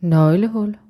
nøglehul.